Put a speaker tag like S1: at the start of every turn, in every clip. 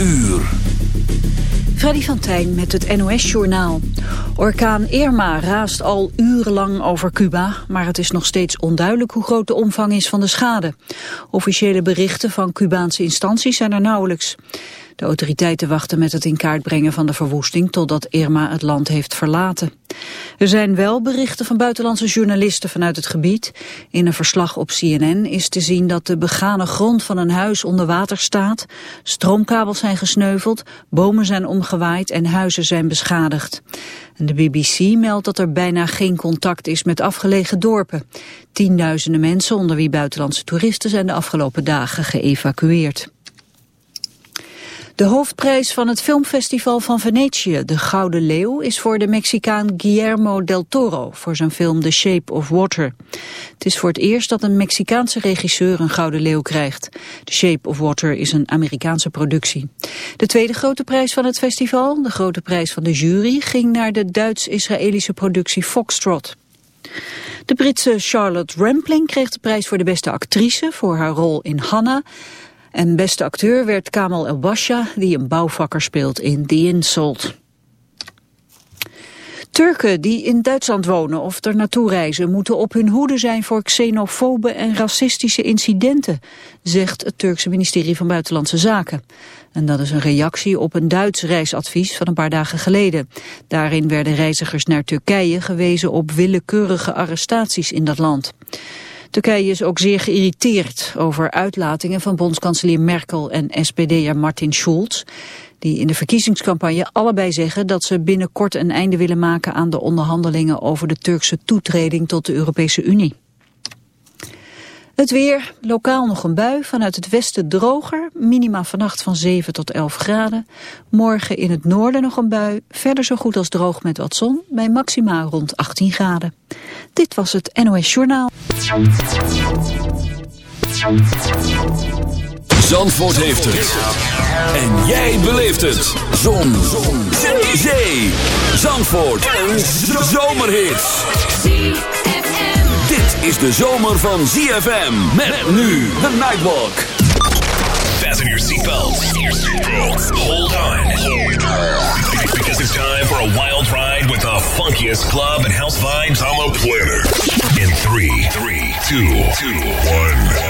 S1: uur.
S2: Freddy van Tijn met het NOS-journaal. Orkaan Irma raast al urenlang over Cuba, maar het is nog steeds onduidelijk hoe groot de omvang is van de schade. Officiële berichten van Cubaanse instanties zijn er nauwelijks. De autoriteiten wachten met het in kaart brengen van de verwoesting totdat Irma het land heeft verlaten. Er zijn wel berichten van buitenlandse journalisten vanuit het gebied. In een verslag op CNN is te zien dat de begane grond van een huis onder water staat, stroomkabels zijn gesneuveld, bomen zijn omgewaaid en huizen zijn beschadigd. De BBC meldt dat er bijna geen contact is met afgelegen dorpen. Tienduizenden mensen, onder wie buitenlandse toeristen, zijn de afgelopen dagen geëvacueerd. De hoofdprijs van het filmfestival van Venetië, de Gouden Leeuw, is voor de Mexicaan Guillermo del Toro voor zijn film The Shape of Water. Het is voor het eerst dat een Mexicaanse regisseur een Gouden Leeuw krijgt. The Shape of Water is een Amerikaanse productie. De tweede grote prijs van het festival, de grote prijs van de jury, ging naar de Duits-Israëlische productie Foxtrot. De Britse Charlotte Rampling kreeg de prijs voor de beste actrice voor haar rol in Hannah. En beste acteur werd Kamal El-Basha, die een bouwvakker speelt in The Insult. Turken die in Duitsland wonen of er naartoe reizen... moeten op hun hoede zijn voor xenofobe en racistische incidenten... zegt het Turkse ministerie van Buitenlandse Zaken. En dat is een reactie op een Duits reisadvies van een paar dagen geleden. Daarin werden reizigers naar Turkije gewezen op willekeurige arrestaties in dat land. Turkije is ook zeer geïrriteerd over uitlatingen van bondskanselier Merkel en SPD'er Martin Schulz, die in de verkiezingscampagne allebei zeggen dat ze binnenkort een einde willen maken aan de onderhandelingen over de Turkse toetreding tot de Europese Unie. Het weer, lokaal nog een bui, vanuit het westen droger, minima vannacht van 7 tot 11 graden. Morgen in het noorden nog een bui, verder zo goed als droog met wat zon, bij maxima rond 18 graden. Dit was het NOS Journaal.
S1: Zandvoort heeft het. En jij beleeft het. Zon. zon. Zee. Zandvoort. Een zomerhit is de zomer van ZFM. Met nu de Nightwalk.
S3: Fasten your seatbelts. Hold on. Because it's time for a wild ride with the funkiest club and house vibes on the planet. In 3, 3, 2, 2, 1.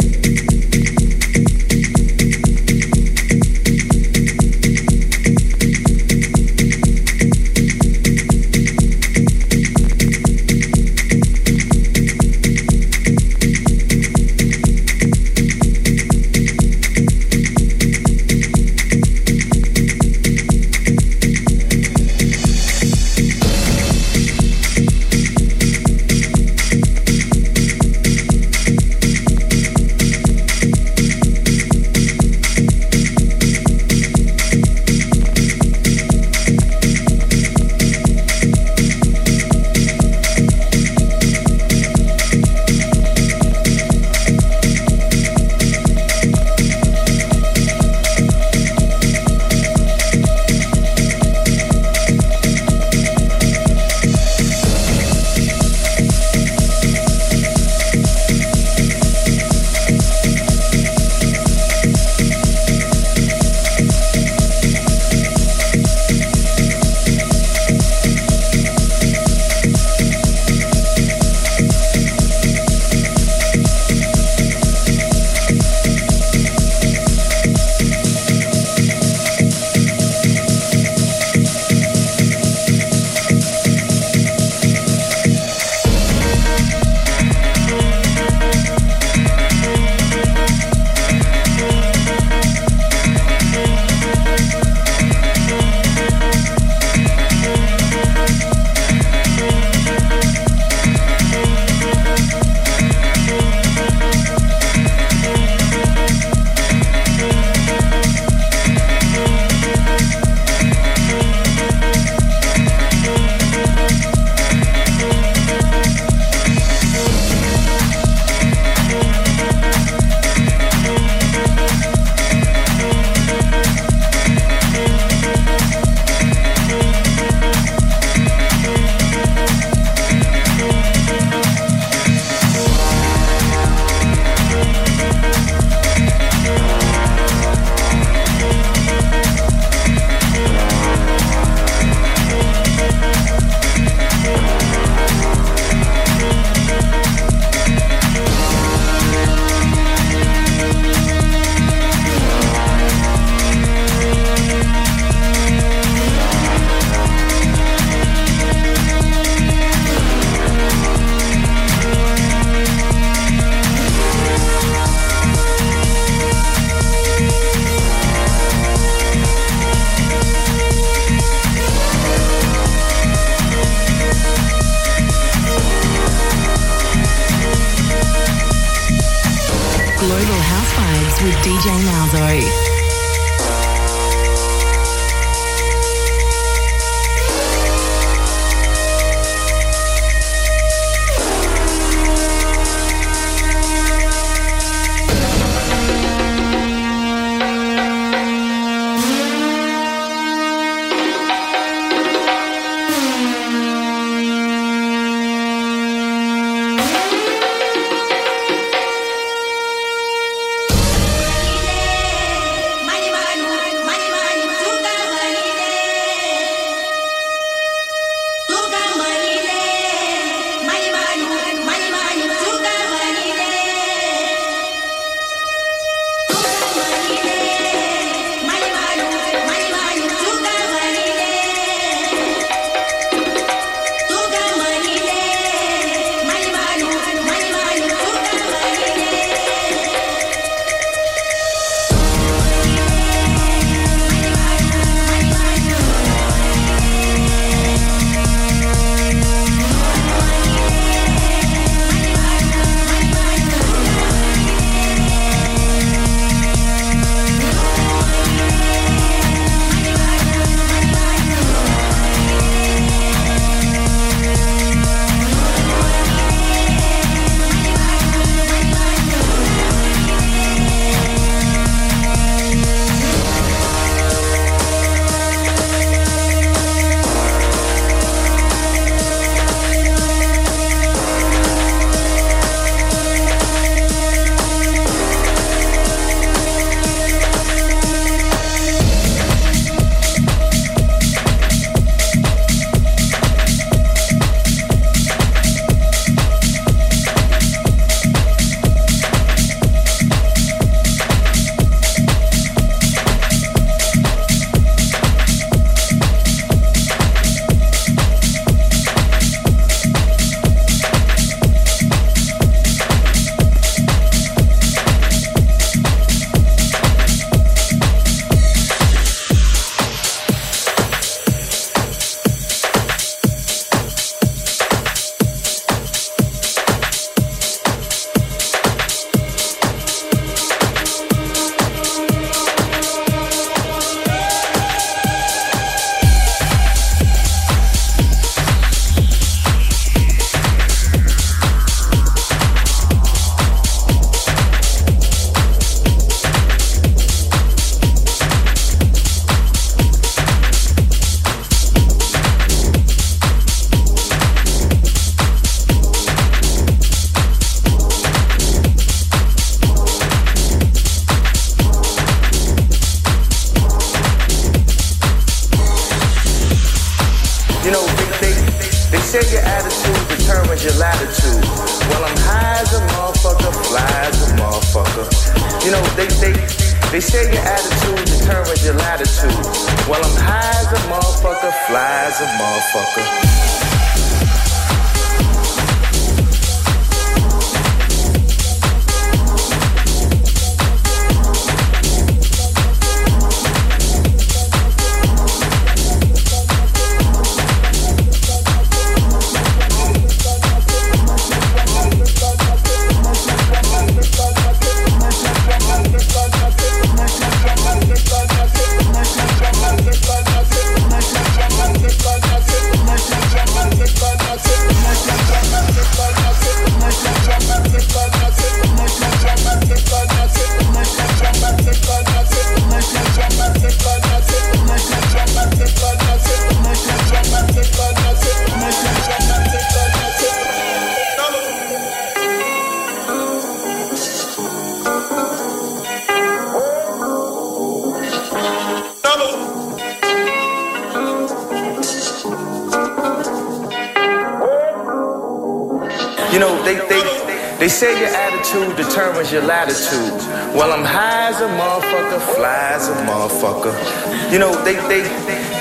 S4: DJ Malzo.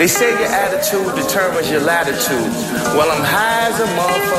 S5: They say your attitude determines your latitude. Well, I'm high as a motherfucker,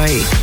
S5: Bye.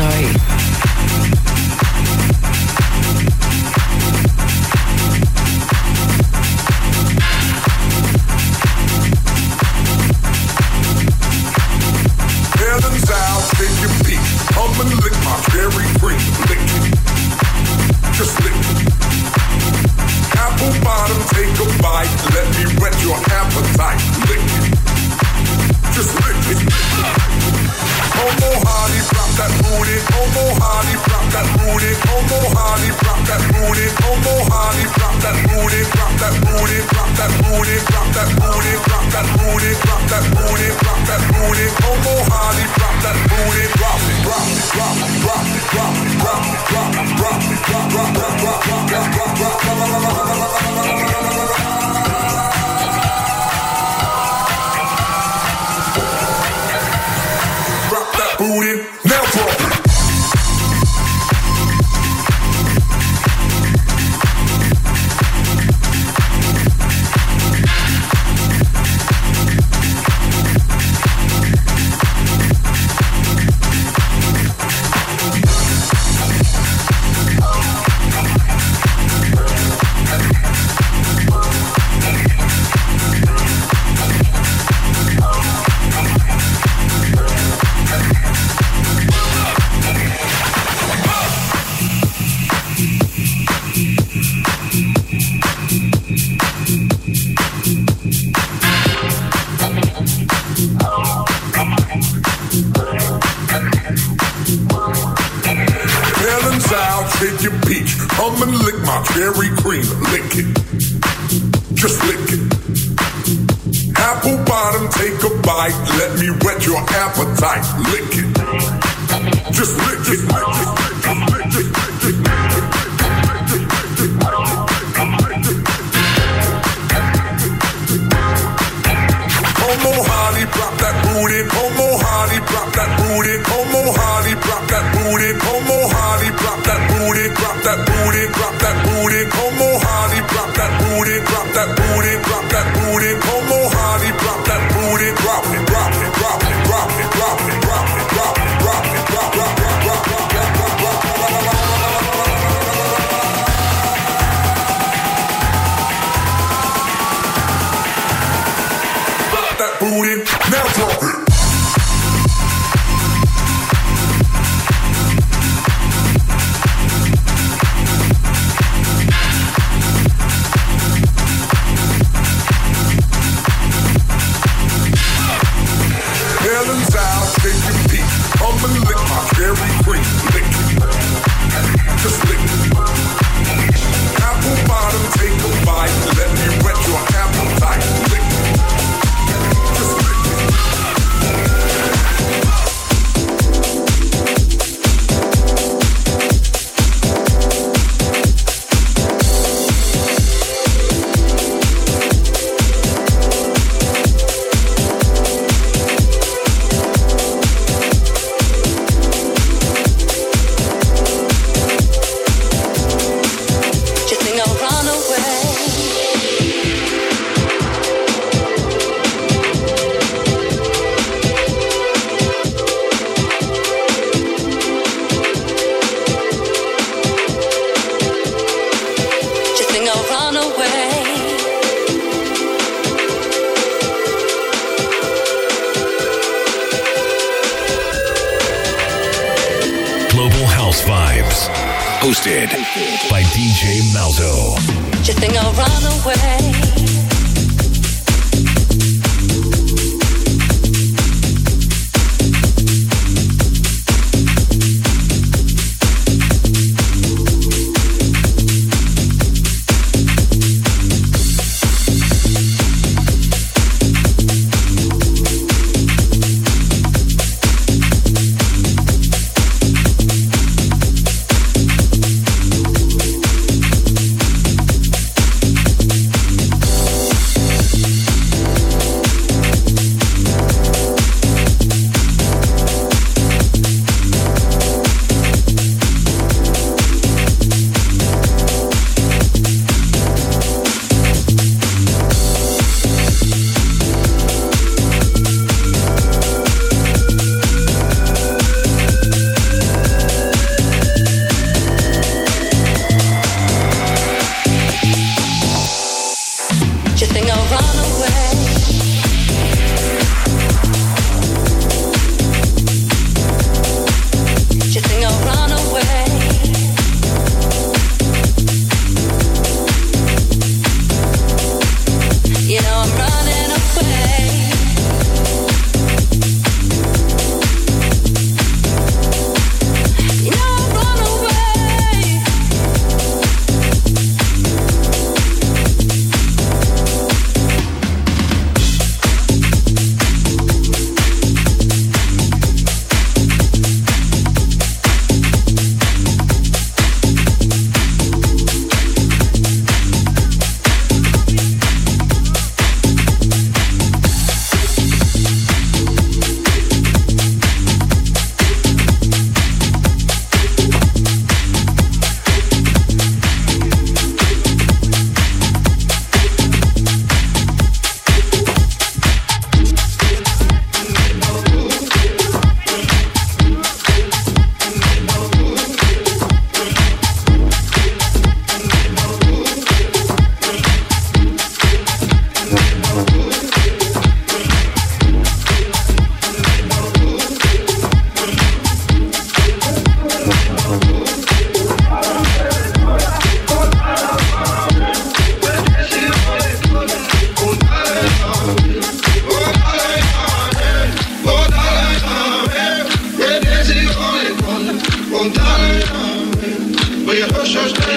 S5: sorry.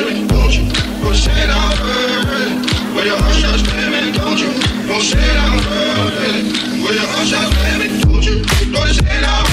S5: don't you? Don't say. Where your
S6: heart starts screaming, don't you? Don't say down early. Where your heart starts don't
S7: you?
S8: Don't say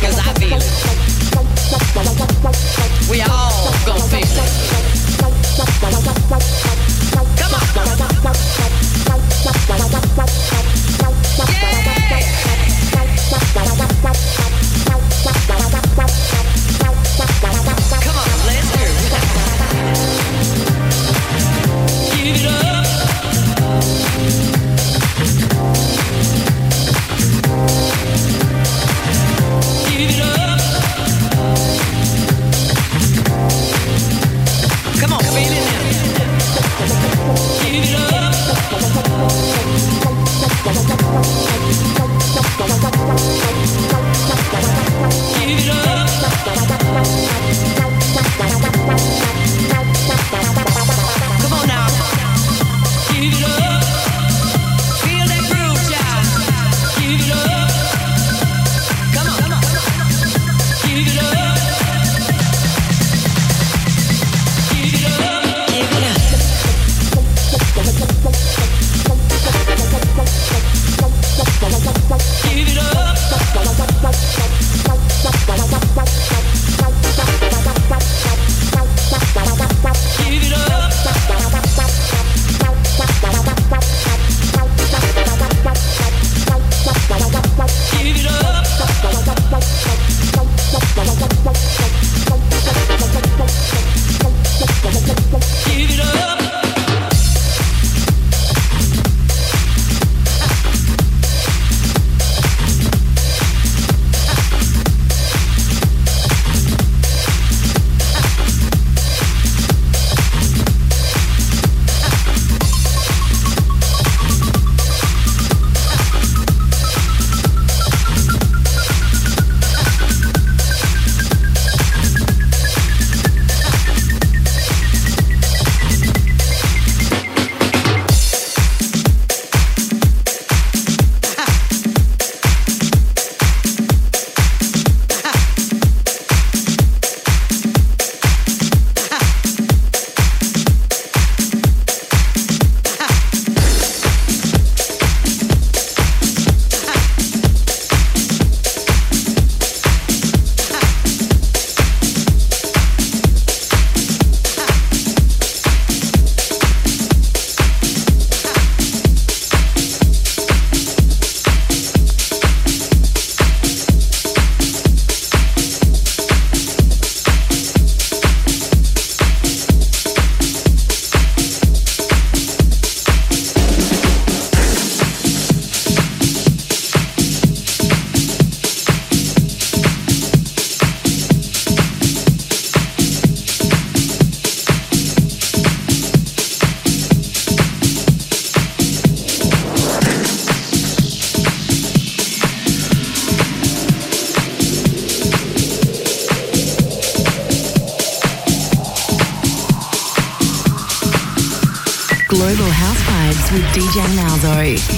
S8: Cause I. We all gon' feel it.
S9: DJ Malzo.